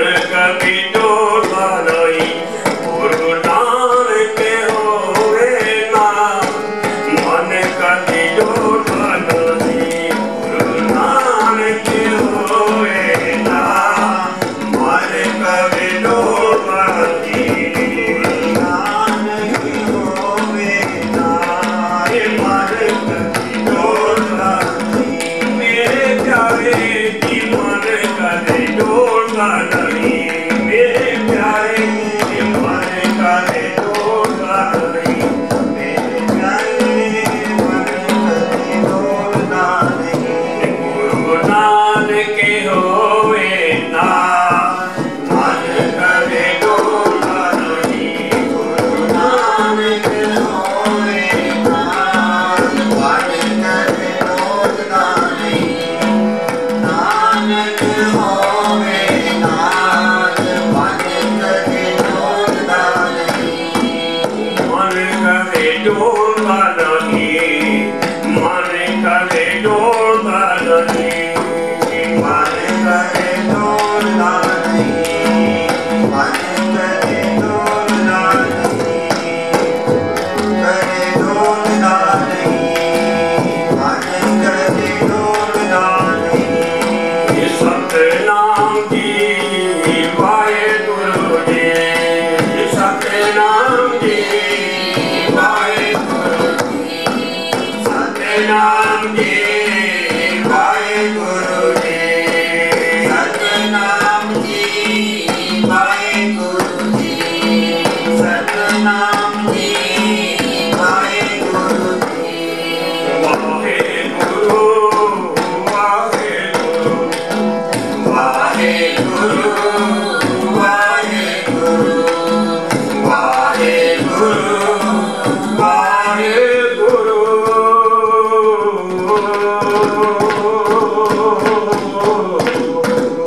कभी Good.